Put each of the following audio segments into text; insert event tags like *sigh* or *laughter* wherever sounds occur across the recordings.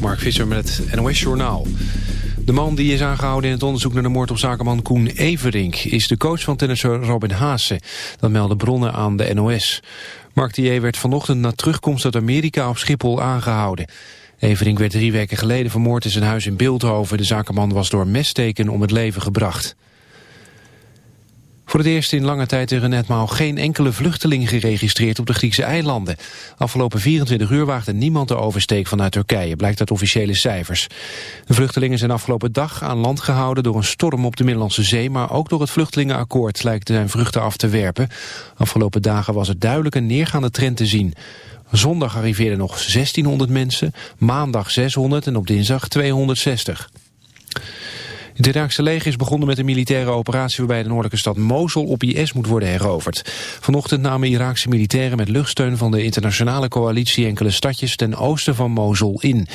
Mark Visser met het NOS Journaal. De man die is aangehouden in het onderzoek naar de moord op zakenman Koen Everink... is de coach van tennisser Robin Haase. Dat melden bronnen aan de NOS. Mark Thier werd vanochtend na terugkomst uit Amerika op Schiphol aangehouden. Everink werd drie weken geleden vermoord in zijn huis in Beeldhoven. De zakenman was door messteken om het leven gebracht. Voor het eerst in lange tijd er netmaal geen enkele vluchteling geregistreerd op de Griekse eilanden. Afgelopen 24 uur waagde niemand de oversteek vanuit Turkije, blijkt uit officiële cijfers. De vluchtelingen zijn afgelopen dag aan land gehouden door een storm op de Middellandse Zee, maar ook door het vluchtelingenakkoord lijkt zijn vruchten af te werpen. Afgelopen dagen was er duidelijk een neergaande trend te zien. Zondag arriveerden nog 1600 mensen, maandag 600 en op dinsdag 260. Het Iraakse leger is begonnen met een militaire operatie waarbij de noordelijke stad Mosul op IS moet worden heroverd. Vanochtend namen Iraakse militairen met luchtsteun van de internationale coalitie enkele stadjes ten oosten van Mosul in.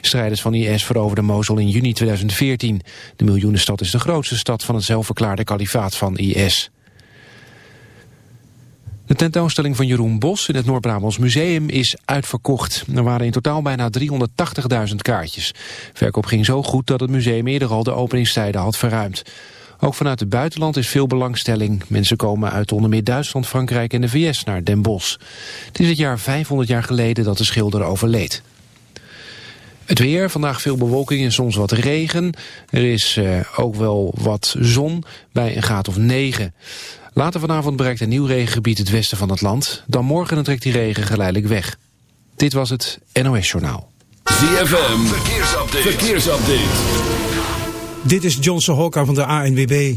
Strijders van IS veroverden Mosul in juni 2014. De miljoenenstad is de grootste stad van het zelfverklaarde kalifaat van IS. De tentoonstelling van Jeroen Bos in het Noord-Brabants Museum is uitverkocht. Er waren in totaal bijna 380.000 kaartjes. Verkoop ging zo goed dat het museum eerder al de openingstijden had verruimd. Ook vanuit het buitenland is veel belangstelling. Mensen komen uit onder meer Duitsland, Frankrijk en de VS naar Den Bosch. Het is het jaar 500 jaar geleden dat de schilder overleed. Het weer, vandaag veel bewolking en soms wat regen. Er is uh, ook wel wat zon bij een graad of 9. Later vanavond bereikt een nieuw regengebied het westen van het land. Dan morgen trekt die regen geleidelijk weg. Dit was het NOS Journaal. ZFM, verkeersupdate. verkeersupdate. Dit is Johnson Hokka van de ANWB.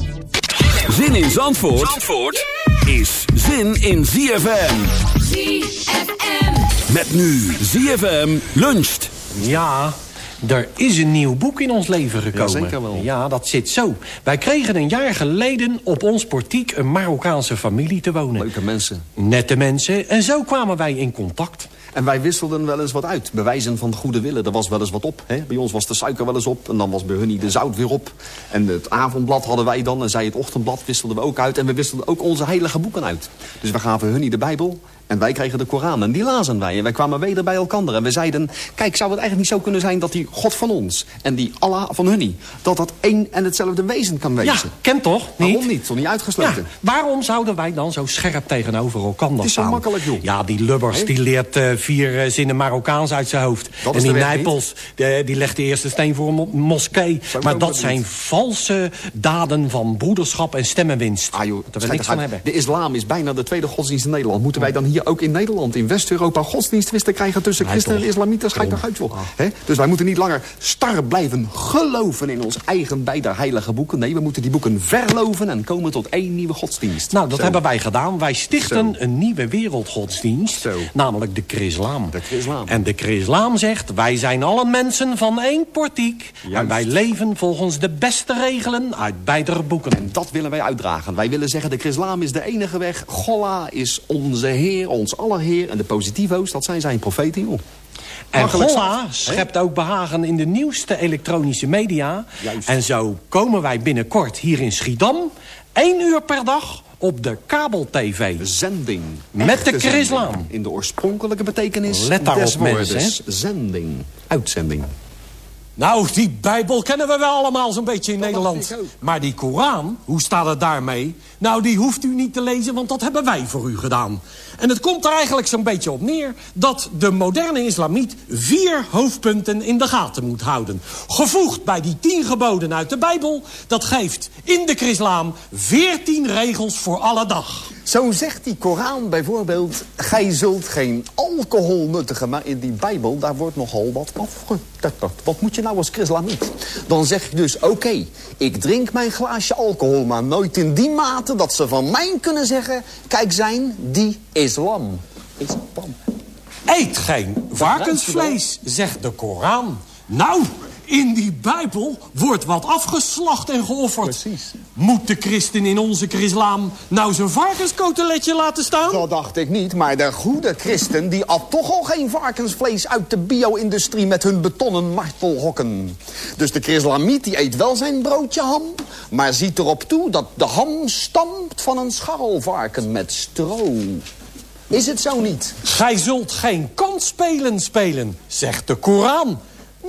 Zin in Zandvoort, Zandvoort is zin in ZFM. ZFM. Met nu ZFM luncht. Ja, er is een nieuw boek in ons leven gekomen. zeker wel. Ja, dat zit zo. Wij kregen een jaar geleden op ons portiek een Marokkaanse familie te wonen. Leuke mensen. Nette mensen. En zo kwamen wij in contact. En wij wisselden wel eens wat uit. Bewijzen van goede willen. Er was wel eens wat op. Hè? Bij ons was de suiker wel eens op. En dan was bij hun de zout weer op. En het avondblad hadden wij dan. En zij het ochtendblad wisselden we ook uit. En we wisselden ook onze heilige boeken uit. Dus we gaven hun de Bijbel. En wij kregen de Koran. En die lazen wij. En wij kwamen weder bij elkaar. En we zeiden... Kijk, zou het eigenlijk niet zo kunnen zijn dat die God van ons... en die Allah van hun... dat dat één en hetzelfde wezen kan wezen? Ja, ken toch? Niet? Waarom niet? Toch niet Ja, uitgesloten? waarom zouden wij dan zo scherp tegenover elkaar Het is zo staan? makkelijk, joh. Ja, die Lubbers die leert eh, vier eh, zinnen Marokkaans uit zijn hoofd. Dat en die Nijpels, die, die legt de eerste steen voor een mo- moskee. Zou Maar dat zijn valse daden van broederschap en stemmenwinst. Ah joh, dat we niks van hebben. De islam is bijna de tweede godsdienst in Nederland. Moeten wij dan hier hier ook in Nederland, in West-Europa... godsdienstwisten krijgen tussen christenen en islamieten. Schijt toch uit, joh. Hè? Dus wij moeten niet langer star blijven geloven in ons eigen beide heilige boeken. Nee, we moeten die boeken verloven en komen tot één nieuwe godsdienst. Nou, dat Zo. hebben wij gedaan. Wij stichten Zo. een nieuwe wereldgodsdienst. Zo. Namelijk de Chrislaam. De Chrislaam. En de Chrislaam zegt... wij zijn alle mensen van één portiek. En wij leven volgens de beste regelen uit beide boeken. En dat willen wij uitdragen. Wij willen zeggen, de Chrislaam is de enige weg. Golla is onze Heer, ons aller Heer. En de positivo's, dat zijn zijn profeten, joh. En Golla schept ook behagen in de nieuwste elektronische media. Juist. En zo komen wij binnenkort hier in Schiedam... één uur per dag op de kabel-tv. Zending. Met de Chrislaam. zending. In de oorspronkelijke betekenis Let daarop, des woordes. mensen, Zending. Uitzending. Nou, die Bijbel kennen we wel allemaal zo'n beetje in Dat Nederland. Maar die Koran, hoe staat het daarmee? Nou, die hoeft u niet te lezen, want dat hebben wij voor u gedaan. En het komt er eigenlijk zo'n beetje op neer... dat de moderne islamiet vier hoofdpunten in de gaten moet houden. Gevoegd bij die tien geboden uit de Bijbel... dat geeft in de Chrislaam veertien regels voor alle dag. Zo zegt die Koran bijvoorbeeld... gij zult geen alcohol nuttigen. Maar in die Bijbel, daar wordt nogal wat afgetetterd. Wat moet je nou als chrislamiet? Dan zeg je dus, oké, ik drink mijn glaasje alcohol... maar nooit in die mate dat ze van mij kunnen zeggen... kijk zijn, die islam. Islam. Eet geen varkensvlees, zegt de Koran. Nou, in die Bijbel wordt wat afgeslacht en geofferd. Precies. Moet de christen in onze chrislaam nou zijn varkenskoteletje laten staan? Dat dacht ik niet, maar de goede christen... die at toch al geen varkensvlees uit de bio-industrie... met hun betonnen martelhokken. Dus de chrislamiet die eet wel zijn broodje ham... maar ziet erop toe dat de ham stamt van een scharrelvarken met stro. Is het zo niet? Gij zult geen kansspelen spelen, zegt de Koran.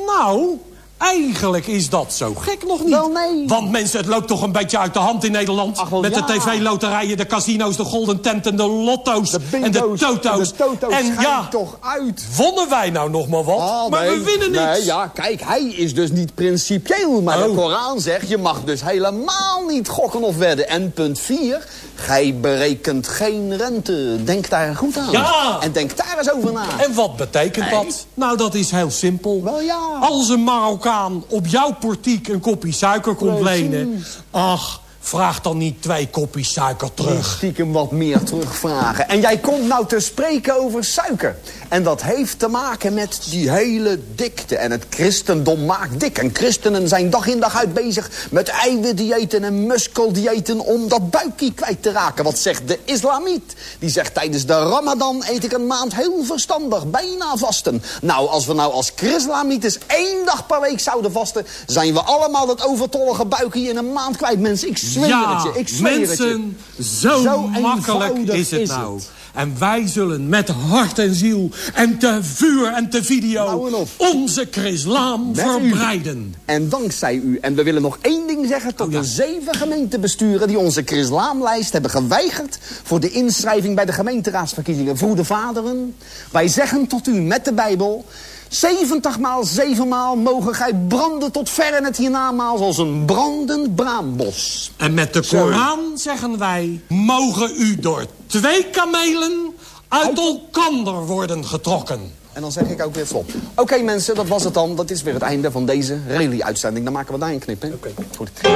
Nou, eigenlijk is dat zo gek nog niet. Wel, nee. Want mensen, het loopt toch een beetje uit de hand in Nederland. Ach, wel, Met de tv-loterijen, de casino's, de golden tent en de lotto's. De en de toto's. de toto's en ja, toch uit. wonnen wij nou nog maar wat. Ah, maar nee. we winnen niks. Nee, ja, kijk, hij is dus niet principieel. Maar de Oh. Koran zegt, je mag dus helemaal niet gokken of wedden. En punt 4, gij berekent geen rente. Denk daar goed aan. Ja. En denk daar eens over na. En wat betekent dat? Nou, dat is heel simpel. Wel, ja. Als een Marokkaan op jouw portiek een kopje suiker komt Precies. lenen... ach, vraag dan niet twee kopjes suiker terug. Stiekem wat meer terugvragen. En jij komt nou te spreken over suiker. En dat heeft te maken met die hele dikte. En het christendom maakt dik. En christenen zijn dag in dag uit bezig met eiwitdiëten en muskeldiëten... om dat buikje kwijt te raken. Wat zegt de islamiet? Die zegt tijdens de ramadan eet ik een maand heel verstandig. Bijna vasten. Nou, als we nou als chrislamieters één dag per week zouden vasten... zijn we allemaal dat overtollige buikje in een maand kwijt. Mensen, ik zweer ja, het je. Ik zweer het je. mensen, zo, Zo makkelijk is het is nou. het. En wij zullen met hart en ziel en te vuur en te video... Nou onze chrislaam u. verbreiden. En dankzij u. En we willen nog één ding zeggen tot Oh, ja. de zeven gemeentebesturen... die onze Chrislaamlijst hebben geweigerd... voor de inschrijving bij de gemeenteraadsverkiezingen. Vroede vaderen, wij zeggen tot u met de Bijbel... 70 maal, 7 maal mogen gij branden tot ver in het hiernamaals... als een brandend braambos. En met de. Koran zeggen wij... mogen u door twee kamelen uit elkander worden getrokken. En dan zeg ik ook weer stop. Oké mensen, dat was het dan. Dat is weer het einde van deze rally-uitzending. Dan maken we daar een knip in. Voor de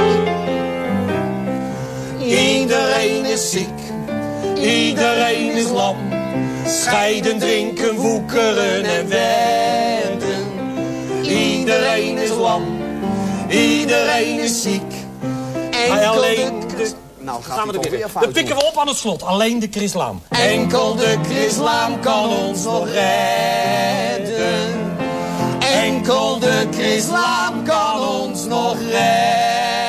Iedereen is ziek, iedereen is lam. Scheiden, drinken, woekeren en wenden. Iedereen is lam, iedereen is ziek. Maar alleen de... Nou, gaat Gaan we er weer. Dat pikken we op aan het slot. Alleen de Chrislaam. Enkel de Chrislaam kan ons nog redden. Enkel de Chrislaam kan ons nog redden.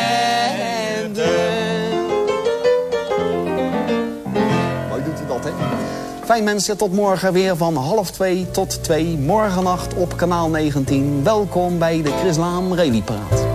Fijn mensen, tot morgen weer van half twee tot twee. Morgennacht op kanaal 19. Welkom bij de Chrislaam Rally Praat.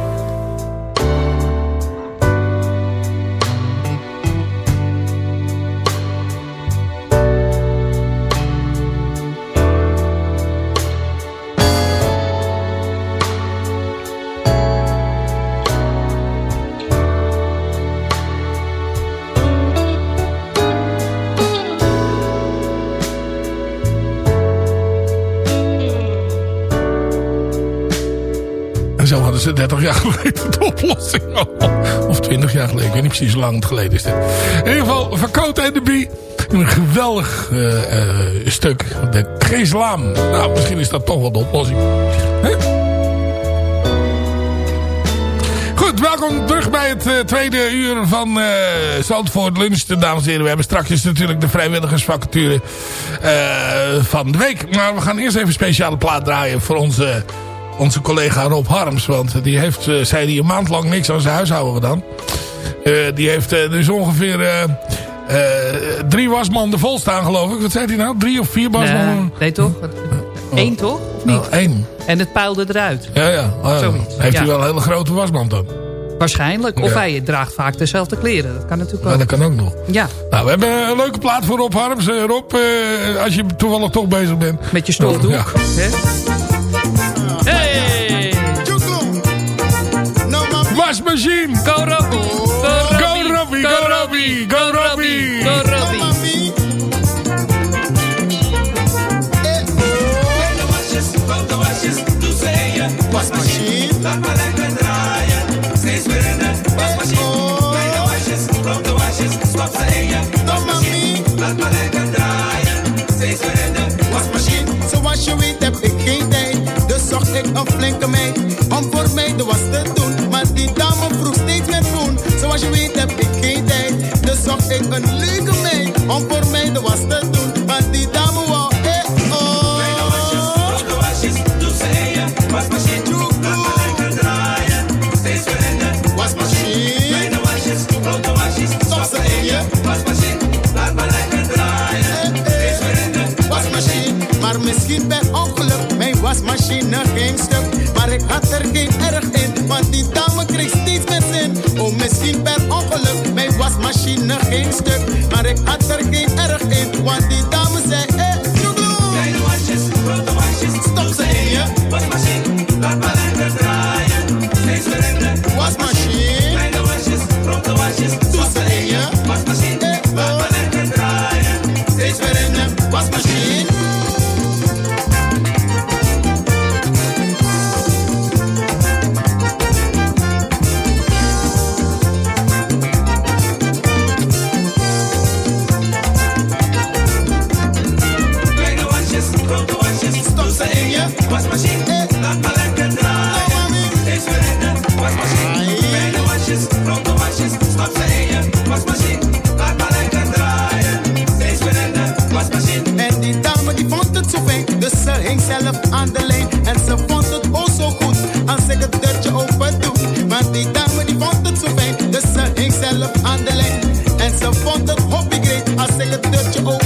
Jaar geleden de oplossing. Of 20 jaar geleden. Ik weet niet precies hoe lang het geleden is. In ieder geval, Verkoot en de Bie. Een geweldig eh, eh, stuk. De Geeslaam. Nou, misschien is dat toch wel de oplossing. Goed, welkom terug bij het eh, tweede uur van eh Zandvoort Lunch. Dames en heren, we hebben straks natuurlijk de vrijwilligersvacature van de week. Maar we gaan eerst even een speciale plaat draaien voor onze, onze collega Rob Harms. Want die heeft, eh, zei hij, een maand lang niks aan zijn huishouden gedaan. Eh, die heeft eh, dus ongeveer drie wasmanden vol staan, geloof ik. Wat zei hij nou? Drie of vier wasmanden? Nee, nee toch? Eén toch? Of niet? Oh, één. En het puilde eruit. Ja, ja. Ja. Zoiets, Heeft hij ja. wel een hele grote wasmand dan? Waarschijnlijk. Of Ja. hij draagt vaak dezelfde kleren. Dat kan natuurlijk Ja, wel. dat kan ook nog. Ja, Nou, we hebben een leuke plaat voor Rob Harms. Rob, als je toevallig toch bezig bent. met je stofdoek. Ja. Hè? wasmachine. Go Robbie, Go Robbie, Go Robbie, Go Robbie, Go Robbie. Go een leuke meid om voor mij de was te doen. Maar die dame wou, eh oh. Kleine wasjes, grote wasjes. Doe ze in je wasmachine. Laat maar lekker draaien. Steeds weer in de Wasmachine, Kleine wasjes, grote wasjes. Stop ze in je wasmachine. Laat maar lekker draaien. Steeds weer in de wasmachine. Maar misschien per ongeluk, mijn wasmachine step. Arek atar ki the fuck up, hope great. I say a dirty old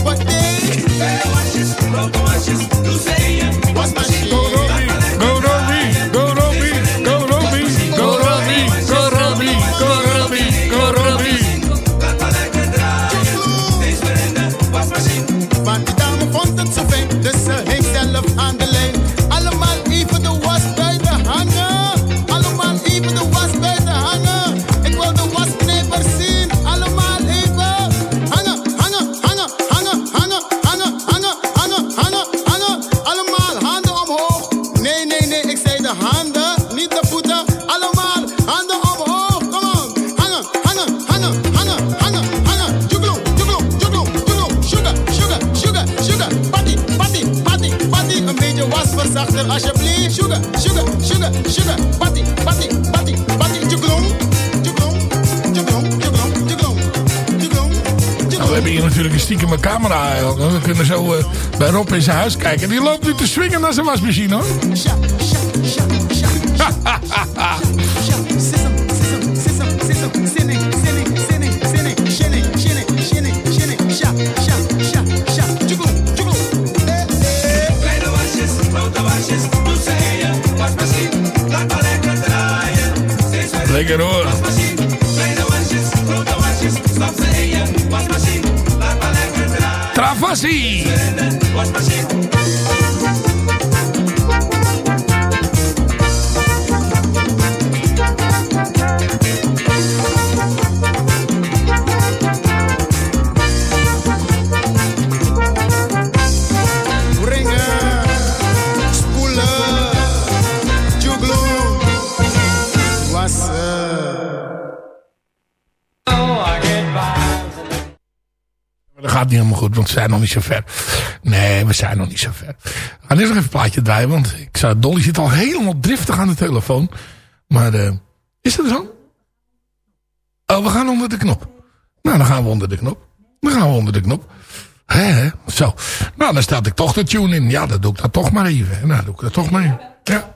kijken. Die loopt nu te swingen naar zijn wasmachine hoor. Gaat niet helemaal goed, want we zijn nog niet zo ver. Nee, we zijn nog niet zo ver. Nog even een plaatje draaien, want ik zou, Dolly zit al helemaal driftig aan de telefoon. Maar eh, is dat zo? Oh, we gaan onder de knop. Nou, dan gaan we onder de knop. Dan gaan we onder de knop. Hè, zo. Nou, dan staat ik toch de tune in. Ja, dan doe ik dat toch maar even. Nou, doe ik dat toch maar even. Ja.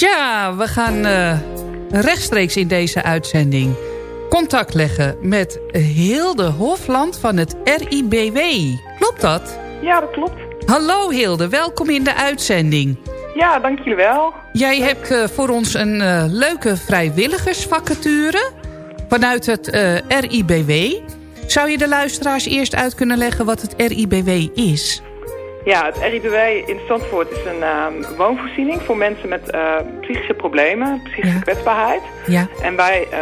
Ja, we gaan eh, rechtstreeks in deze uitzending contact leggen met Hilde Hofland van het RIBW. Klopt dat? Ja, dat klopt. Hallo Hilde, welkom in de uitzending. Ja, dank jullie wel. Jij hebt eh, voor ons een eh, leuke vrijwilligersvacature vanuit het RIBW. Zou je de luisteraars eerst uit kunnen leggen wat het RIBW is? Ja, het RIBW in Zandvoort is een ehm, woonvoorziening voor mensen met eh, psychische problemen, psychische kwetsbaarheid. Ja, En wij eh,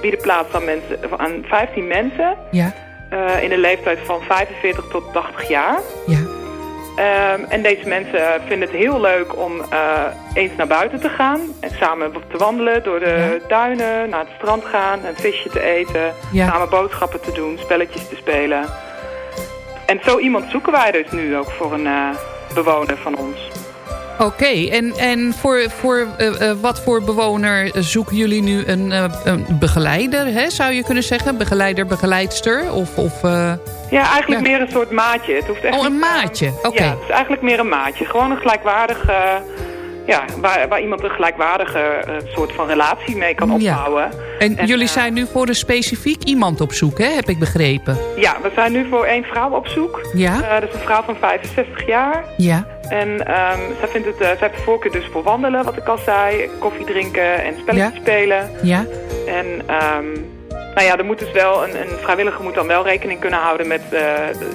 bieden plaats aan, mensen, aan 15 mensen ja, eh, in een leeftijd van 45 tot 80 jaar. ja. Ehm, en deze mensen vinden het heel leuk om eens naar buiten te gaan. En samen te wandelen door de duinen, naar het strand gaan, een visje te eten. Samen boodschappen te doen, spelletjes te spelen. En zo iemand zoeken wij dus nu ook voor een eh, bewoner van ons. Oké, en, en voor, voor eh, eh, wat voor bewoner zoeken jullie nu een, een begeleider, hè, zou je kunnen zeggen? Begeleider, begeleidster? Of, of, Ja, eigenlijk meer een soort maatje. Het hoeft echt Oh, een maatje, oké. Ja, het is eigenlijk meer een maatje. Gewoon een gelijkwaardig... ja, waar, waar iemand een gelijkwaardige eh, soort van relatie mee kan Ja. opbouwen. En, jullie eh, zijn nu voor een specifiek iemand op zoek, hè? heb ik begrepen. Ja, we zijn nu voor één vrouw op zoek. Ja? Eh, dat is een vrouw van 65 jaar. Ja. En ehm, zij, vindt het, zij heeft de voorkeur dus voor wandelen, wat ik al zei. Koffie drinken en spelletjes Ja. spelen. Ja? En ehm, nou ja, er moet dus wel een, een vrijwilliger moet dan wel rekening kunnen houden met eh,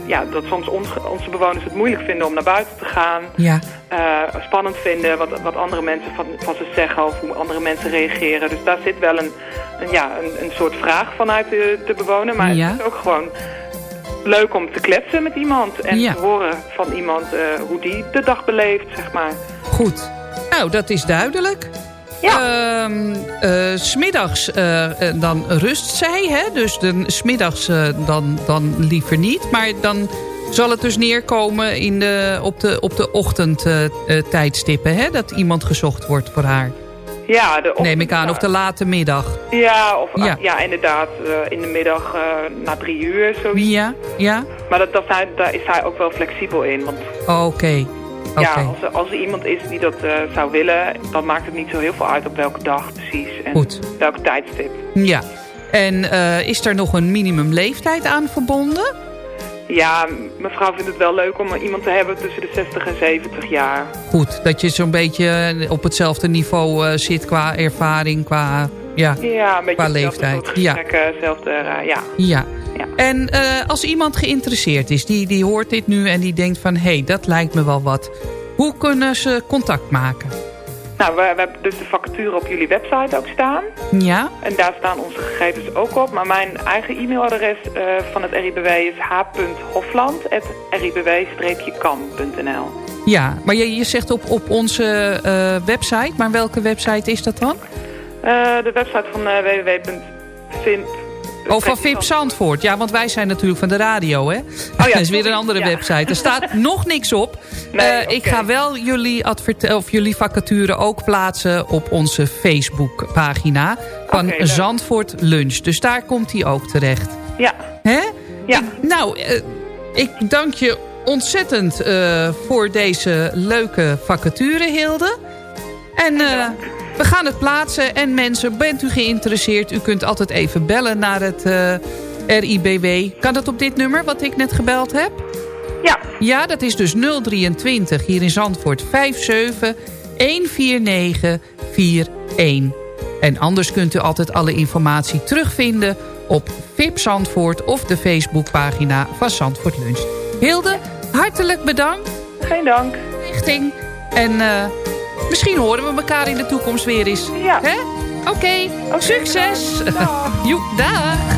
ja, dat soms onze bewoners het moeilijk vinden om naar buiten te gaan. Ja. Eh, spannend vinden wat, wat andere mensen van, van ze zeggen of hoe andere mensen reageren. Dus daar zit wel een, een, ja, een, een soort vraag vanuit de, de bewoner. Maar Ja. het is ook gewoon leuk om te kletsen met iemand en Ja. te horen van iemand eh, hoe die de dag beleeft, zeg maar. Goed. Nou, dat is duidelijk. Ja. smiddags eh, eh, dan rust zij, hè? Dus de, smiddags eh, dan, dan liever niet. Maar dan zal het dus neerkomen in de, op de, op de ochtendtijdstippen, hè? Dat iemand gezocht wordt voor haar. Ja, de Neem ik aan, of de late middag. Ja, of Ja. ja, inderdaad, eh, in de middag eh, na drie uur zoiets. Ja, ja. Maar dat, dat hij, daar is hij ook wel flexibel in. Want Oké. Ja, als er, als er iemand is die dat eh, zou willen, dan maakt het niet zo heel veel uit op welke dag precies. En Goed. welke tijdstip. Ja. En eh, is er nog een minimumleeftijd aan verbonden? Ja, mevrouw vindt het wel leuk om iemand te hebben tussen de 60 en 70 jaar. Goed, dat je zo'n beetje op hetzelfde niveau eh, zit qua ervaring, qua, ja, Ja, een beetje qua leeftijd. Ja, hetzelfde, eh, ja. Ja. En eh, als iemand geïnteresseerd is, die, die hoort dit nu en die denkt van... hé, hey, dat lijkt me wel wat. Hoe kunnen ze contact maken? Nou, we, we hebben dus de vacature op jullie website ook staan. Ja? En daar staan onze gegevens ook op. Maar mijn eigen e-mailadres eh, van het RIBW is h.hofland.ribw-kan.nl Ja, maar je, je zegt op, op onze eh, website, maar welke website is dat dan? De website van www.vimp... Oh, van VIP Zandvoort. Ja, want wij zijn natuurlijk van de radio, hè? Oh ja, dat *laughs* is weer een andere Ja. website. Er staat *laughs* nog niks op. Eh, Ik ga wel jullie, of jullie vacature ook plaatsen op onze Facebookpagina van. Zandvoort Lunch. Dus daar komt hij ook terecht. Ja. Hè? Ja. Ik- nou, eh, ik dank je ontzettend eh, voor deze leuke vacature, Hilde. En eh, we gaan het plaatsen. En mensen, bent u geïnteresseerd? U kunt altijd even bellen naar het eh, RIBW. Kan dat op dit nummer wat ik net gebeld heb? Ja. Ja, dat is dus 023 hier in Zandvoort 57 149 41. En anders kunt u altijd alle informatie terugvinden op VIP Zandvoort of de Facebookpagina van Zandvoort Lunch. Hilde, hartelijk bedankt. Geen dank. Richting. En eh, misschien horen we elkaar in de toekomst weer eens. Ja. Hè? Oké, succes. *laughs* Joep, dag.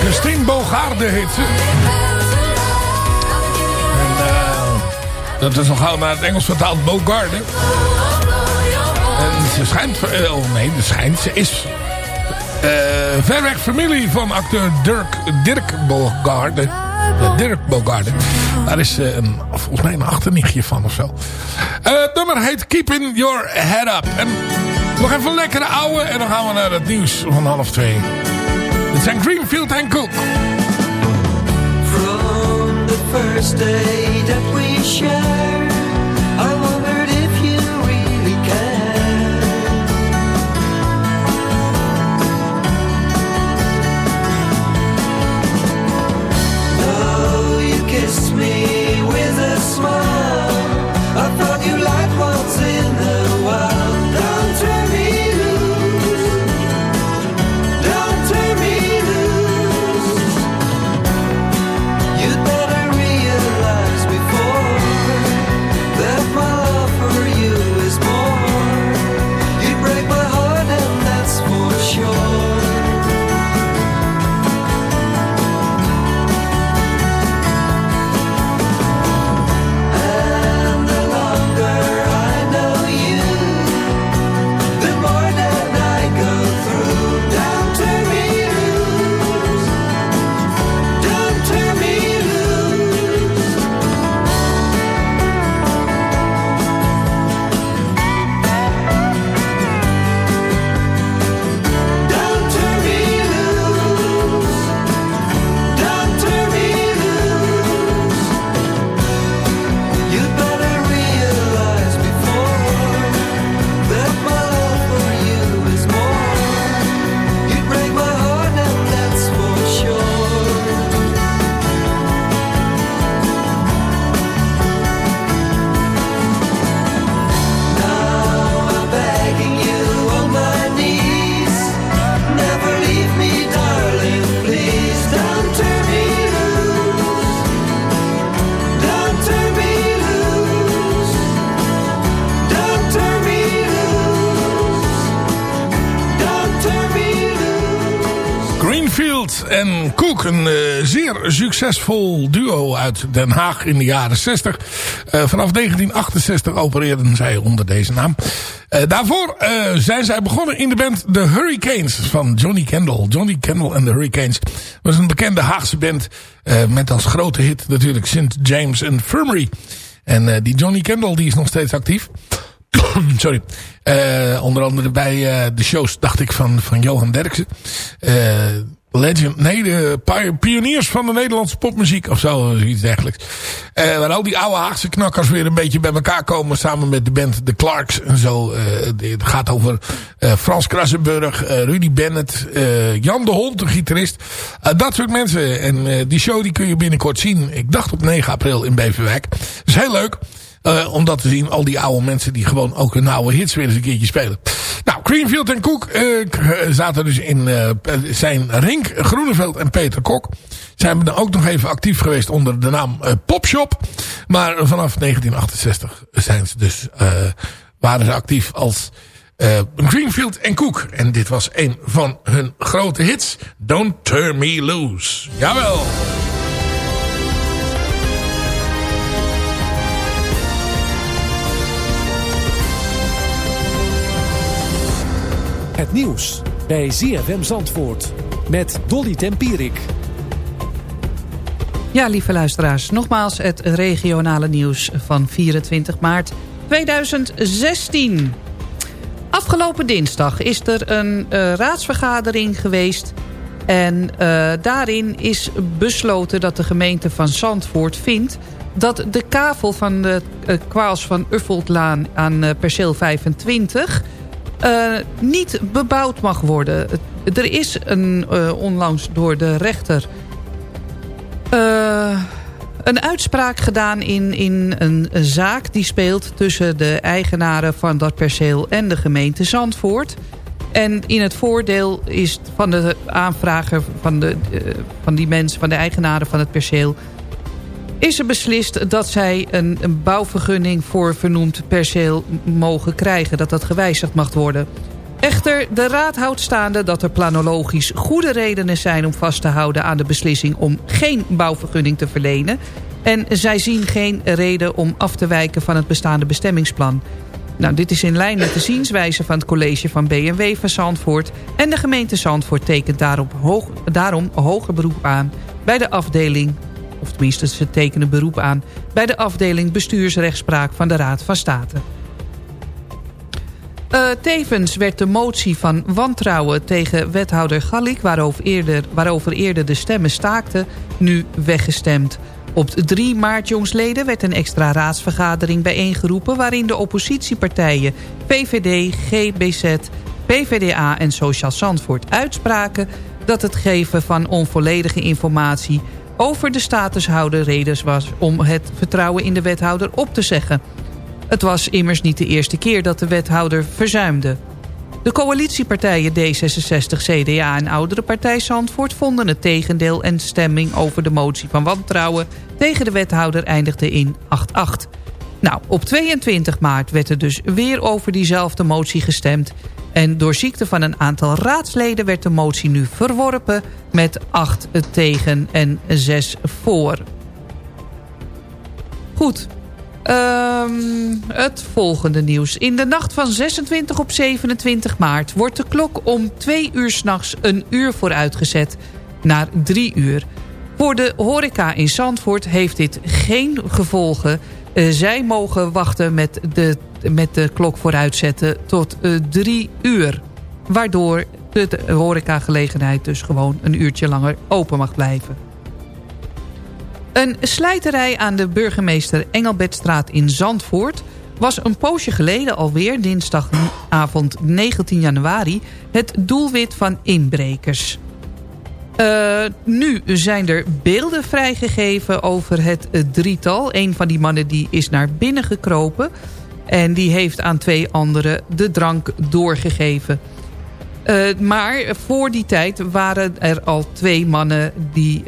Christine Bogaarde heet ze. En eh, dat is nog gauw naar het Engels vertaald Bogarde. En ze schijnt... eh, oh nee, ze schijnt. Ze is weg familie van acteur Dirk, Dirk Bogarde. Dirk Bogarde. Daar is volgens mij een achternichtje van of zo. Het nummer heet Keeping Your Head Up. En nog even lekkere ouwe en dan gaan we naar het nieuws van half twee. Het zijn Greenfield en Cook. From the first day that we shared, I wondered if you really cared. Though you kissed me with a smile, I thought you Een eh, zeer succesvol duo uit Den Haag in de jaren 60. Eh, vanaf 1968 opereerden zij onder deze naam. Eh, daarvoor zijn zij begonnen in de band The Hurricanes van Johnny Kendall. Johnny Kendall en The Hurricanes was een bekende Haagse band. met als grote hit natuurlijk St. James Infirmary. En die Johnny Kendall die is nog steeds actief. *coughs* Sorry. Onder andere bij de shows, dacht ik, van, van Johan Derksen. Legend, nee, de pioniers van de Nederlandse popmuziek of zo, iets dergelijks. waar al die oude Haagse knakkers weer een beetje bij elkaar komen samen met de band The Clarks en zo. het gaat over Frans Krassenburg, Rudy Bennett, Jan de Hond, de gitarist. dat soort mensen. En die show die kun je binnenkort zien. Ik dacht op 9 april in Beverwijk. Dat is heel leuk. Om dat te zien, al die oude mensen die gewoon ook hun oude hits weer eens een keertje spelen. Greenfield en Cook uh, zaten dus in uh, zijn Rink Groeneveld en Peter Kok. Zijn dan ook nog even actief geweest onder de naam Popshop. Maar vanaf 1968 zijn ze dus, waren ze actief als Greenfield en Cook. En dit was een van hun grote hits. Don't Turn Me Loose. Jawel. Het nieuws bij ZFM Zandvoort met Dolly Tempierik. Ja, lieve luisteraars, nogmaals het regionale nieuws van 24 maart 2016. Afgelopen dinsdag is er een uh, raadsvergadering geweest... en uh, daarin is besloten dat de gemeente van Zandvoort vindt... dat de kavel van de uh, Kwaals van Uffeltlaan aan perceel 25 uh, niet bebouwd mag worden. Er is een, uh, onlangs door de rechter uh, een uitspraak gedaan in, in een zaak die speelt tussen de eigenaren van dat perceel en de gemeente Zandvoort. En in het voordeel is van de aanvrager van, de, van die mensen, van de eigenaren van het perceel is er beslist dat zij een, bouwvergunning voor vernoemd perceel mogen krijgen. Dat dat gewijzigd mag worden. Echter, de raad houdt staande dat er planologisch goede redenen zijn om vast te houden aan de beslissing om geen bouwvergunning te verlenen. En zij zien geen reden om af te wijken van het bestaande bestemmingsplan. Nou, dit is in lijn met de zienswijze van het college van BMW van Zandvoort. En de gemeente Zandvoort tekent daarop hoog, daarom hoger beroep aan bij de afdeling of tenminste ze tekenen beroep aan... bij de afdeling bestuursrechtspraak van de Raad van State. Uh, tevens werd de motie van wantrouwen tegen wethouder Gallik... Waarover eerder, waarover eerder de stemmen staakten, nu weggestemd. Op 3 maart jongsleden werd een extra raadsvergadering bijeengeroepen... waarin de oppositiepartijen VVD, GBZ, PVDA en Sociaal Zandvoort uitspraken... dat het geven van onvolledige informatie over de statushouder reden was om het vertrouwen in de wethouder op te zeggen. Het was immers niet de eerste keer dat de wethouder verzuimde. De coalitiepartijen D66, CDA en Oudere Partij Zandvoort vonden het tegendeel... en stemming over de motie van wantrouwen tegen de wethouder eindigde in 8-8. Nou, op 22 maart werd er dus weer over diezelfde motie gestemd... En door ziekte van een aantal raadsleden werd de motie nu verworpen met 8 tegen en 6 voor. Goed. Um, het volgende nieuws. In de nacht van 26 op 27 maart wordt de klok om 2 uur s'nachts een uur vooruitgezet naar 3 uur. Voor de horeca in Zandvoort heeft dit geen gevolgen. Uh, zij mogen wachten met de met de klok vooruitzetten tot uh, drie uur. Waardoor de horecagelegenheid dus gewoon een uurtje langer open mag blijven. Een slijterij aan de burgemeester Engelbertstraat in Zandvoort... was een poosje geleden alweer, dinsdagavond 19 januari... het doelwit van inbrekers. Uh, nu zijn er beelden vrijgegeven over het drietal. Een van die mannen die is naar binnen gekropen... En die heeft aan twee anderen de drank doorgegeven. Uh, maar voor die tijd waren er al twee mannen die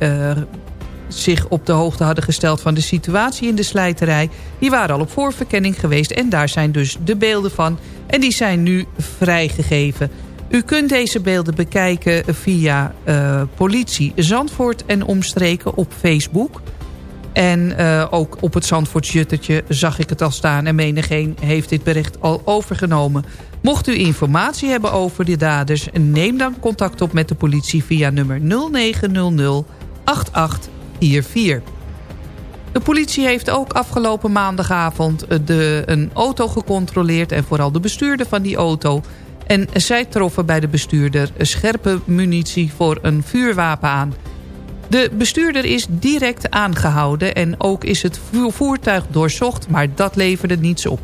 zich op de hoogte hadden gesteld van de situatie in de slijterij. Die waren al op voorverkenning geweest en daar zijn dus de beelden van. En die zijn nu vrijgegeven. U kunt deze beelden bekijken via eh, politie Zandvoort en omstreken op Facebook. En uh, ook op het Zandvoorts Juttertje zag ik het al staan... en menigeen heeft dit bericht al overgenomen. Mocht u informatie hebben over de daders... neem dan contact op met de politie via nummer 0900 8844. De politie heeft ook afgelopen maandagavond de, een auto gecontroleerd... en vooral de bestuurder van die auto... En zij troffen bij de bestuurder scherpe munitie voor een vuurwapen aan. De bestuurder is direct aangehouden en ook is het voertuig doorzocht, maar dat leverde niets op.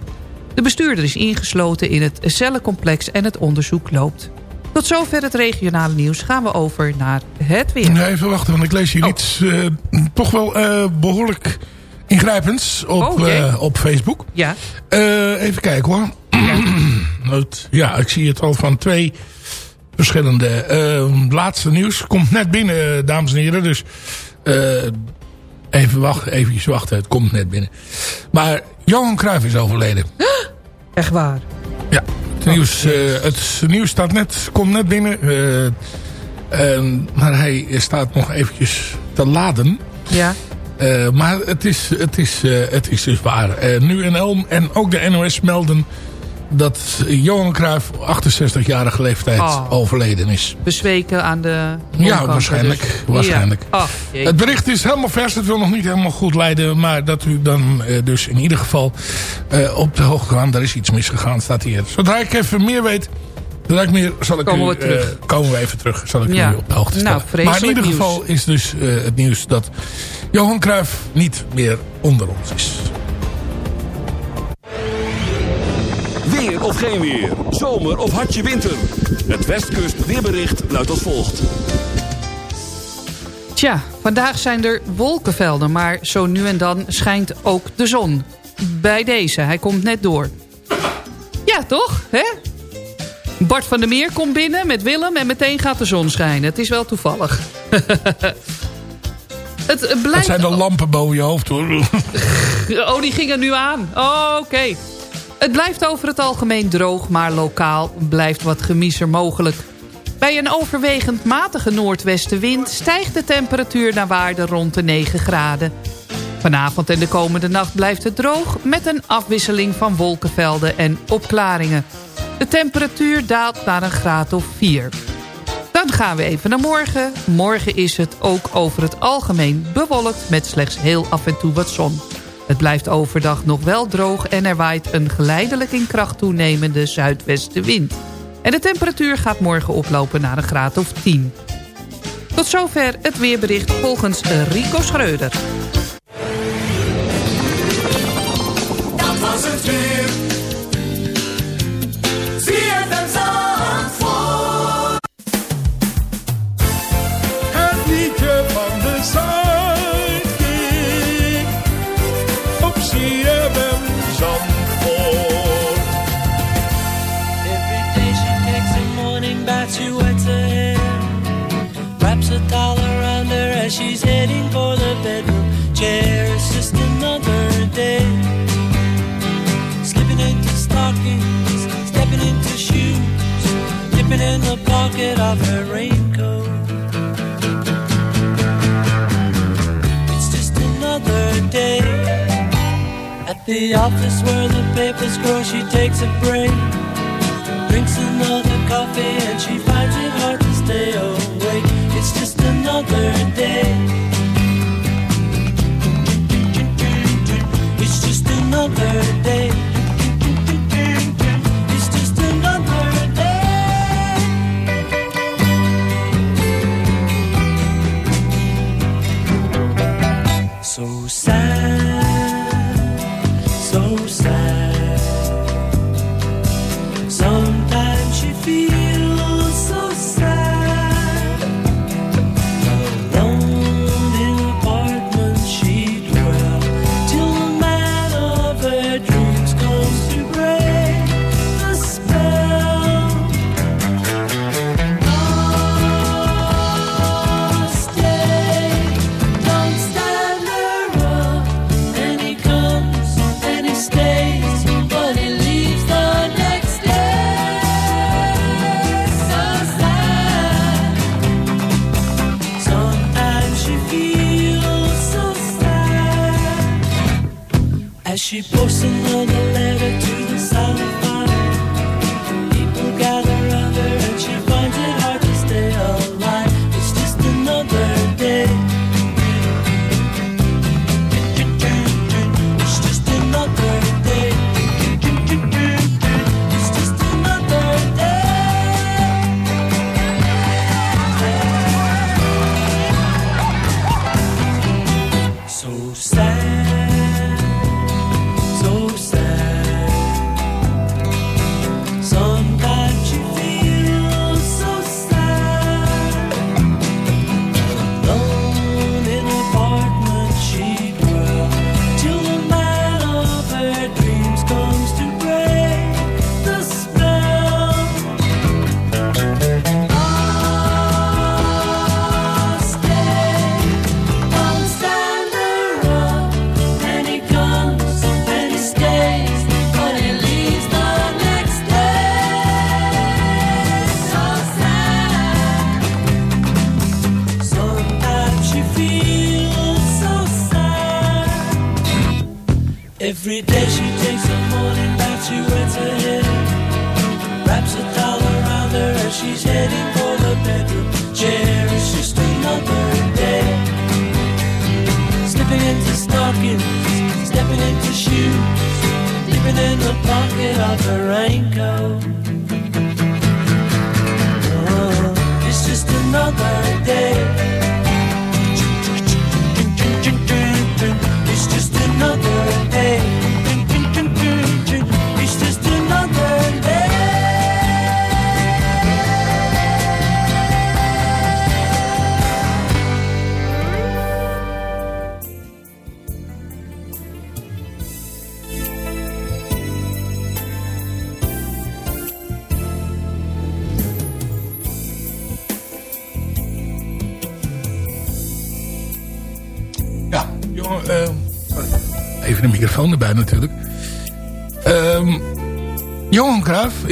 De bestuurder is ingesloten in het cellencomplex en het onderzoek loopt. Tot zover het regionale nieuws gaan we over naar het weer. Even wachten, want ik lees hier iets uh, toch wel uh, behoorlijk ingrijpends op, Oh, uh, op Facebook. Ja. Even kijken hoor. Ja, ik zie het al van twee verschillende. Uh, laatste nieuws komt net binnen, dames en heren. Dus uh, even wachten, eventjes wachten. Het komt net binnen. Maar Johan Cruijff is overleden. *gasps* Echt waar? Ja, het, nieuws, uh, het nieuws staat net, komt net binnen. Uh, uh, maar hij staat nog eventjes te laden. Ja. Maar het is, het, is, het is dus waar. Nu en Elm en ook de NOS melden dat Johan Cruijff 68-jarige leeftijd Oh. overleden is. Bezweken aan de... Ja, waarschijnlijk. dus. waarschijnlijk. Ja. Jee. Het bericht is helemaal vers. Het wil nog niet helemaal goed leiden. Maar dat u dan uh, dus in ieder geval uh, op de hoogte kwam. Daar is iets misgegaan, staat hier. Zodra ik even meer weet... Zodra ik meer, zal ik Komen u, we terug. uh, komen we even terug. Zal ik Ja. u op de hoogte Nou, stellen. maar in ieder nieuws. geval is dus het nieuws dat Johan Cruijff niet meer onder ons is. Weer of geen weer. Zomer of hartje winter. Het Westkust weerbericht luidt als volgt. Tja, vandaag zijn er wolkenvelden, maar zo nu en dan schijnt ook de zon. Bij deze, hij komt net door. Ja, toch? Hè? Bart van der Meer komt binnen met Willem en meteen gaat de zon schijnen. Het is wel toevallig. *laughs* Het Dat blijft... zijn de lampen boven je hoofd hoor. *laughs* Oh, die gingen nu aan. Oh, oké. Het blijft over het algemeen droog, maar lokaal blijft wat gemiezer mogelijk. Bij een overwegend matige noordwestenwind stijgt de temperatuur naar waarde rond de 9 graden. Vanavond en de komende nacht blijft het droog met een afwisseling van wolkenvelden en opklaringen. De temperatuur daalt naar een graad of 4. Dan gaan we even naar morgen. Morgen is het ook over het algemeen bewolkt met slechts heel af en toe wat zon. Het blijft overdag nog wel droog en er waait een geleidelijk in kracht toenemende zuidwestenwind. En de temperatuur gaat morgen oplopen naar een graad of 10. Tot zover het weerbericht volgens Rico Schreuder. Dat was het weer. In the pocket of her raincoat. It's just another day. At the office where the papers grow, she takes a break. Drinks another coffee and she finds it hard to stay awake. It's just another day. It's just another day.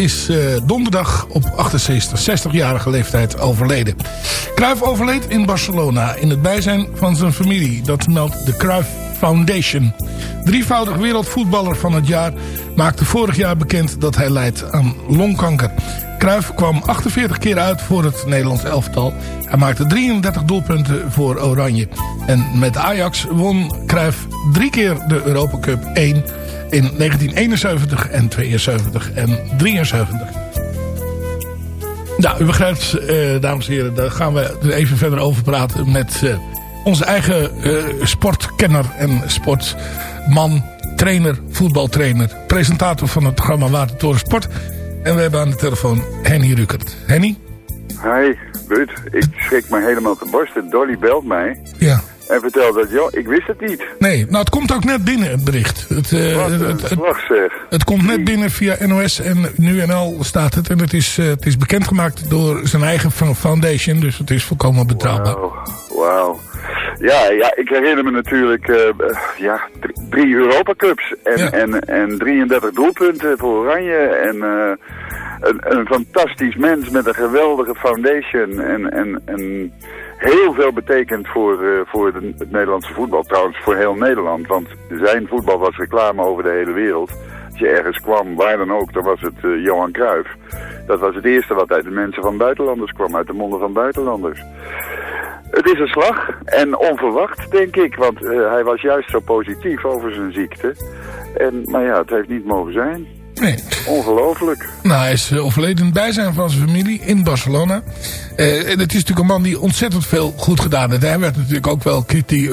Is eh, donderdag op 68, 60-jarige leeftijd overleden. Cruijff overleed in Barcelona in het bijzijn van zijn familie. Dat meldt de Cruijff Foundation. Drievoudig wereldvoetballer van het jaar maakte vorig jaar bekend dat hij lijdt aan longkanker. Cruijff kwam 48 keer uit voor het Nederlands elftal. Hij maakte 33 doelpunten voor Oranje. En met Ajax won Cruijff drie keer de Europa Cup 1 in 1971 en 72 en 73. Nou, u begrijpt, eh, dames en heren, daar gaan we er even verder over praten met eh, onze eigen eh, sportkenner en sportman, trainer, voetbaltrainer, presentator van het programma Watertoren Sport. En we hebben aan de telefoon Henny Rukert. Henny? Hi, Ruud. Ik schrik me helemaal te borsten. Dolly belt mij. Ja. En vertelt dat, joh, ik wist het niet. Nee, nou het komt ook net binnen, het bericht. Het, eh, Wat het, het, zeg. het komt net binnen via NOS en nu.nl staat het. En het is, eh, het is bekendgemaakt door zijn eigen fo- foundation, dus het is volkomen betrouwbaar. Wauw. Ja, ja, ik herinner me natuurlijk eh, ja, drie, Europa Cups en, en, en 33 doelpunten voor Oranje. En eh, een, een fantastisch mens met een geweldige foundation. En, en, en heel veel betekend voor, eh, voor de- het Nederlandse voetbal. Trouwens, voor heel Nederland. Want zijn voetbal was reclame over de hele wereld. Als je ergens kwam, waar dan ook, dan was het Johan Cruijff. Dat was het eerste wat uit de mensen van buitenlanders kwam, uit de monden van buitenlanders. Het is een slag en onverwacht, denk ik, want eh, hij was juist zo positief over zijn ziekte. En, maar ja, het heeft niet mogen zijn. Nee. Ongelooflijk. Nou, hij is eh, overleden in het bijzijn van zijn familie in Barcelona. Eh, en het is natuurlijk een man die ontzettend veel goed gedaan heeft. Hij werd natuurlijk ook wel eh,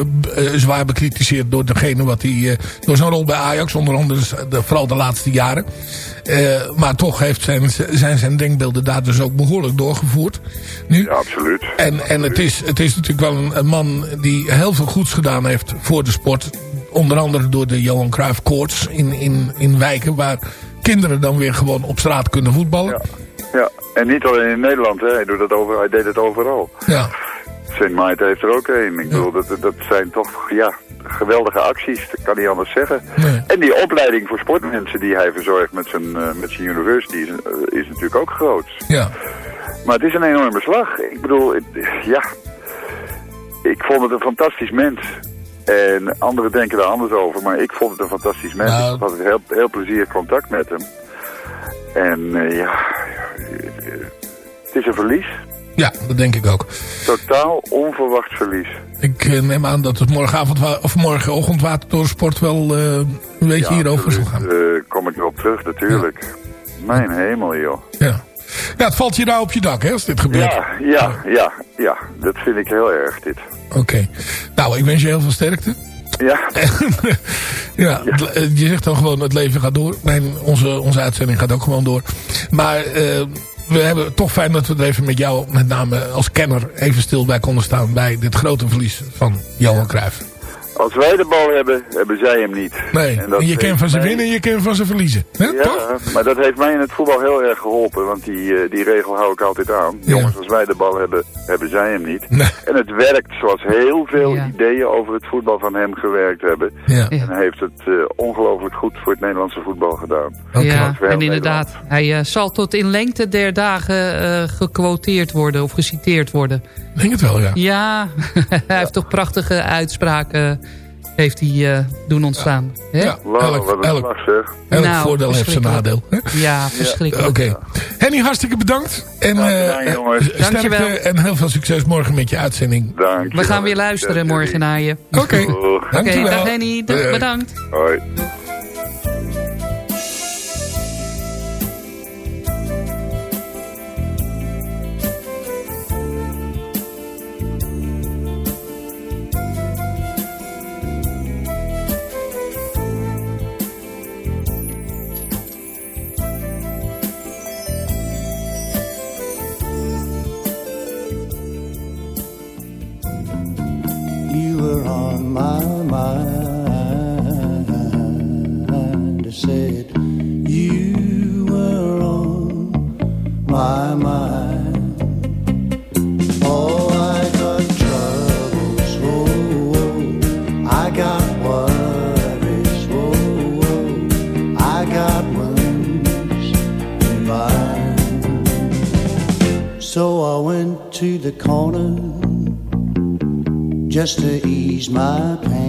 zwaar bekritiseerd door degene wat hij... door zijn rol bij Ajax, onder andere de, vooral de laatste jaren. Maar toch heeft zijn, zijn zijn denkbeelden daar dus ook behoorlijk doorgevoerd. Nu. Ja, absoluut. En, en het, is, het is natuurlijk wel een, een man die heel veel goeds gedaan heeft voor de sport. Onder andere door de Johan Cruijff Courts in, in, in wijken waar kinderen dan weer gewoon op straat kunnen voetballen. Ja, en niet alleen in Nederland, hè. Hij, doet dat over, hij deed het overal. Ja. Sint Maarten heeft er ook een. Ik bedoel, dat, dat zijn toch, ja, geweldige acties. Dat kan niet anders zeggen. En die opleiding voor sportmensen die hij verzorgt met zijn, eh, met zijn university is, eh, is natuurlijk ook groot. Ja. Maar het is een enorme slag. Ik bedoel, het- ja, ik vond het een fantastisch mens. En anderen denken daar anders over, maar ik vond het een fantastisch mens. Nou. Ik had heel, heel plezierig contact met hem. En eh, ja, het is een verlies. Ja, dat denk ik ook. Totaal onverwacht verlies. Ik eh, neem aan dat het morgenavond of morgenochtend Watertorensport wel eh, een beetje hierover zal gaan. Daar kom ik erop terug, natuurlijk. Mijn hemel, joh. Ja. ja, het valt je nou op je dak hè, als dit gebeurt. Ja, ja, ja, ja. Dat vind ik heel erg, dit. Oké. Nou, ik wens je heel veel sterkte. Ja. *laughs* ja, je zegt dan gewoon het leven gaat door. Mijn, onze, onze uitzending gaat ook gewoon door. Maar eh, we hebben toch fijn dat we er even met jou, met name als kenner, even stil bij konden staan bij dit grote verlies van Johan Cruijff. Als wij de bal hebben, hebben zij hem niet. Nee, En dat en je kent van ze mij- winnen en je kent van ze verliezen. Hè? Ja, maar dat heeft mij in het voetbal heel erg geholpen. Want die, eh, die regel hou ik altijd aan. Jongens, als wij de bal hebben, hebben zij hem niet. En het werkt zoals heel veel ideeën over het voetbal van hem gewerkt hebben. En hij heeft het eh, ongelooflijk goed voor het Nederlandse voetbal gedaan. Ja, en inderdaad. Hij eh, zal tot in lengte der dagen eh, gequoteerd worden of geciteerd worden. Ik denk het wel, ja. Ja, *laughs* hij heeft toch prachtige uitspraken heeft hij, eh, doen ontstaan. Hè? Ja, Wauw, elk, elk, elk Nou, voordeel heeft zijn nadeel. Hè? Ja, verschrikkelijk. Oké. Henny, hartstikke bedankt. En eh, jongens. eh, sterkte Dankjewel. en heel veel succes morgen met je uitzending. Dank We gaan weer luisteren morgen naar je. Oké, Oké, dankjewel. dag Henny. Dag, bedankt. Hoi. Just to ease my pain.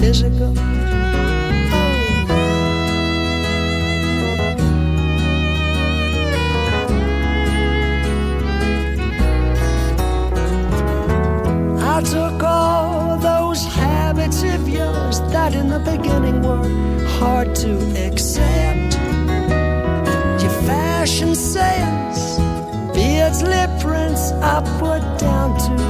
physical. I took all those habits of yours that in the beginning were hard to accept. Your fashion sense, beards, lip prints, put down to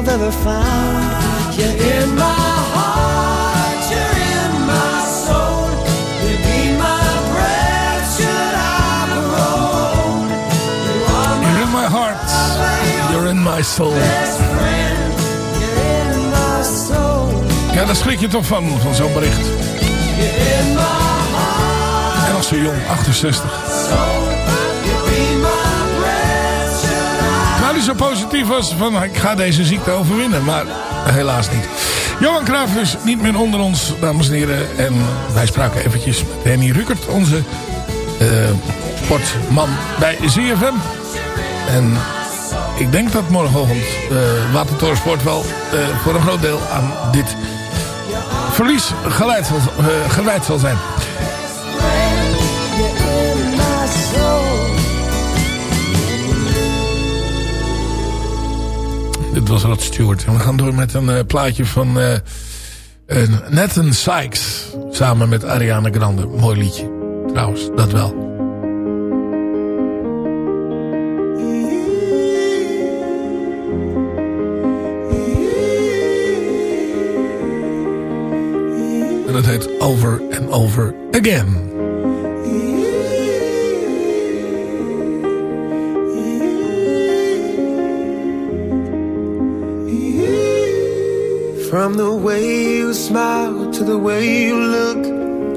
I've ever found. You're in my heart, you're in my soul. You'll be my breath should I grow old. You are my You're in my heart. You're in my soul. best friend. You're in my soul. Ja, daar schrik je toch van, van zo'n bericht. En nog zo jong, 68. Zo positief was van ik ga deze ziekte overwinnen. Maar helaas niet. Johan Cruijff is niet meer onder ons, dames en heren. En wij spraken eventjes met Henny Rukert, onze eh, sportman bij ZFM. En ik denk dat morgenochtend uh, Watertorensport wel eh, voor een groot deel aan dit verlies geleid gewijd zal zijn. Dit was Rod Stewart. En we gaan door met een eh, plaatje van uh, Nathan Sykes. Samen met Ariana Grande. Mooi liedje. Trouwens, dat wel. En het heet Over and Over Again. From the way you smile to the way you look,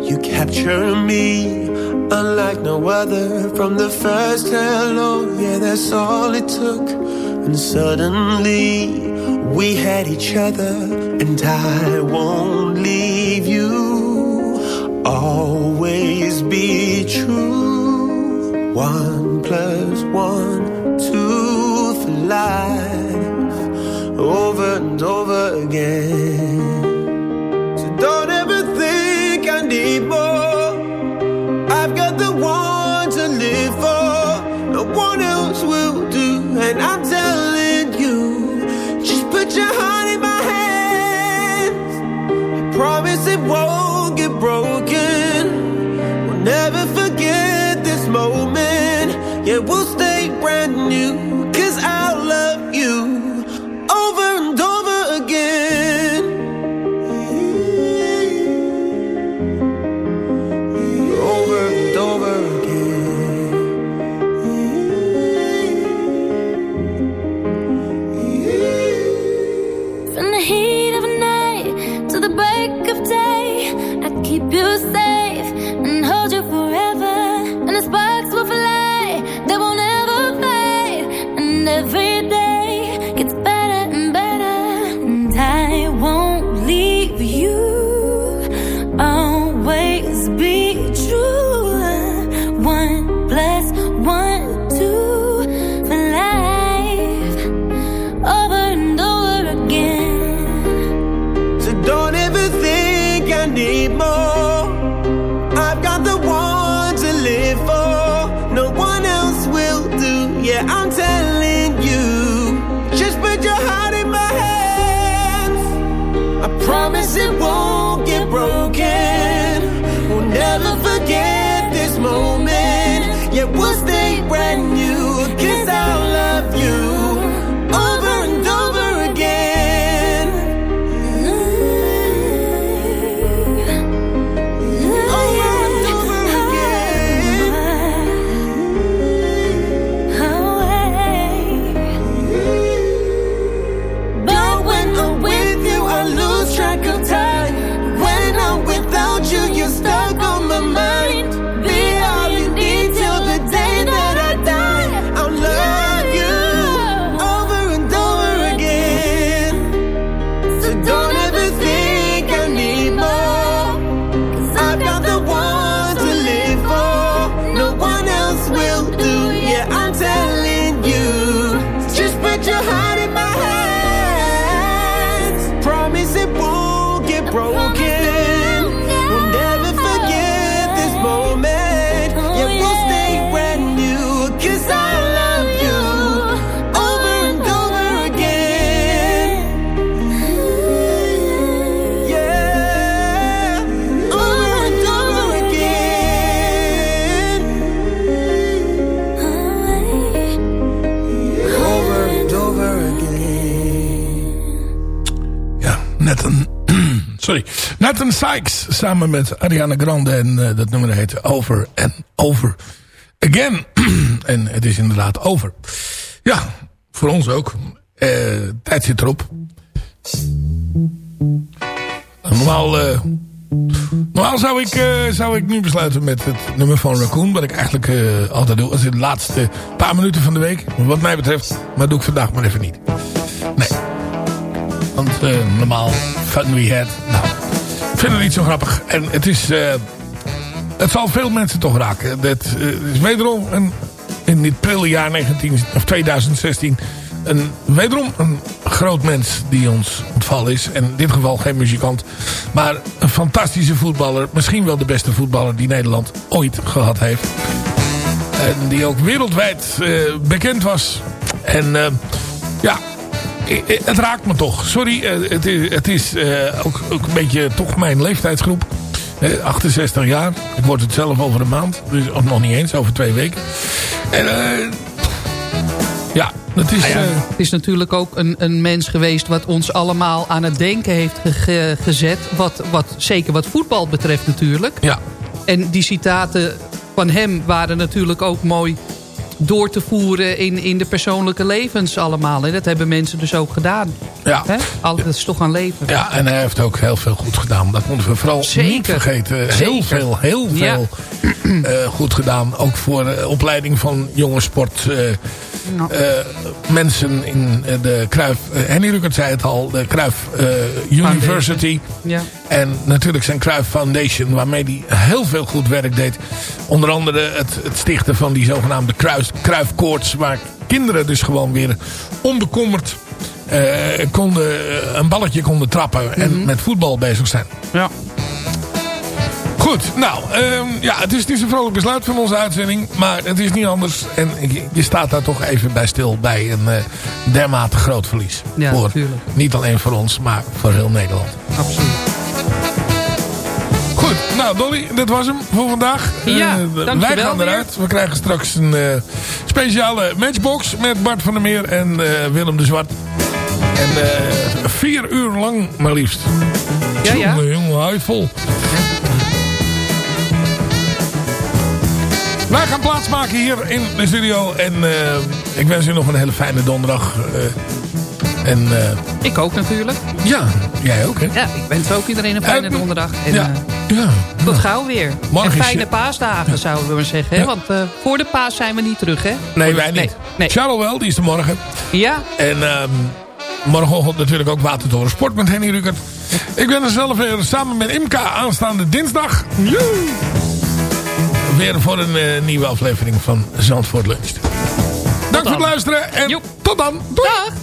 you capture me unlike no other. From the first hello, yeah, that's all it took. And suddenly we had each other, and I won't leave you. Always be true. One plus one, two for life and over again. Nathan Sykes samen met Ariana Grande en eh, dat nummer heet Over and Over Again. *clears throat* en het is inderdaad over. Ja, voor ons ook. Eh, tijd zit erop. Normaal, eh, normaal zou, ik, zou ik nu besluiten met het nummer van Raccoon. Wat ik eigenlijk altijd doe. Als in de laatste paar minuten van de week. Wat mij betreft. Maar doe ik vandaag maar even niet. Nee. Want normaal Fun We Had. Nou, vind het niet zo grappig. En het is... eh, het zal veel mensen toch raken. Het is wederom een, in dit prille jaar 19, of 2016... Een, wederom een groot mens die ons ontvallen is. En in dit geval geen muzikant. Maar een fantastische voetballer. Misschien wel de beste voetballer die Nederland ooit gehad heeft. En die ook wereldwijd eh, bekend was. En eh, ja, het raakt me toch. Sorry, eh, het is, het is eh, ook, ook een beetje toch mijn leeftijdsgroep. Eh, 68 jaar. Ik word het zelf over een maand. Dus of nog niet eens, over twee weken. En eh, ja, het is... Ja, eh, het is natuurlijk ook een, een mens geweest... wat ons allemaal aan het denken heeft ge- gezet. Wat, wat, zeker wat voetbal betreft natuurlijk. Ja. En die citaten van hem waren natuurlijk ook mooi door te voeren in, in de persoonlijke levens allemaal. En dat hebben mensen dus ook gedaan. Ja. Al- Dat is toch een leven. Ja, en hij heeft ook heel veel goed gedaan. Dat moeten we vooral Zeker. niet vergeten. Heel Zeker. veel, heel Ja. veel eh, goed gedaan. Ook voor de opleiding van jonge sport. Eh, eh, mensen in eh, de Kruif... eh, Henny Ruckert zei het al. De Kruif University. Ja. En natuurlijk zijn Kruif Foundation. Waarmee hij heel veel goed werk deed. Onder andere het, het stichten van die zogenaamde Kruif, Kruifkoorts. Waar kinderen dus gewoon weer onbekommerd konden, een balletje konden trappen. En met voetbal bezig zijn. Ja. Goed, nou, ehm, ja, het is, het is een vrolijk besluit van onze uitzending. Maar het is niet anders. En je, je staat daar toch even bij stil bij een eh, dermate groot verlies. Ja, voor, natuurlijk. Niet alleen voor ons, maar voor heel Nederland. Absoluut. Nou, Dolly, dit was hem voor vandaag. Ja, dankjewel Wij gaan eruit. We krijgen straks een eh, speciale matchbox met Bart van der Meer en Willem de Zwart. En vier uur lang maar liefst. Ja, ja. Jongen, het vol. Wij gaan plaatsmaken hier in de studio. En eh, ik wens u nog een hele fijne donderdag. eh, en, eh, Ik ook natuurlijk. ja, jij ook hè? Ja, ik wens ook iedereen een fijne donderdag. En, ja, ja. tot gauw weer. Morgen en fijne paasdagen zouden we maar zeggen. Hè? Want voor de paas zijn we niet terug, hè? Nee, wij niet. Nee. Charles wel, die is er morgen. Ja. En ehm morgenochtend natuurlijk ook Watertoren Sport met Henny Rukert. Ik ben er zelf weer samen met Imka aanstaande dinsdag. Joe! Weer voor een eh, nieuwe aflevering van Zandvoort Lunch. Dank voor het luisteren en tot dan. Doei! Tot